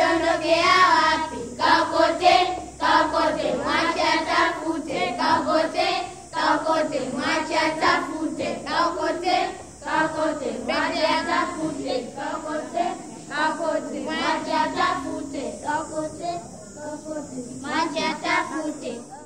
don't. Kakote, kakote, mwacha tafute. Kakote, kakote. Kakote, kakote, mwacha tafute. Kakote, kakote, mwacha tafute. Kakote, kakote.